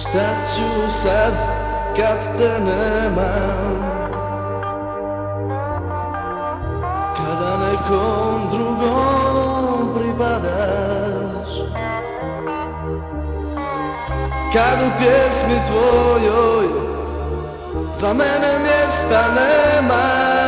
Šta ću sad kad te nemam Kada nekom drugom pripadaš? Kad u pjesmi tvojoj Za mene mjesta nema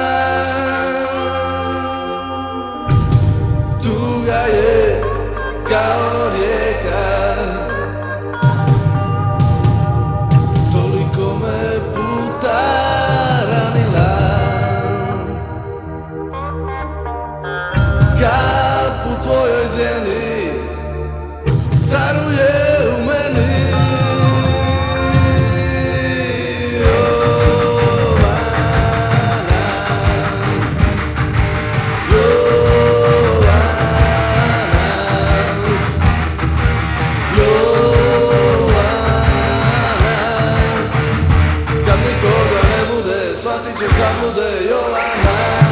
Kad nikoga ne bude, shvatit će zablude Jovana.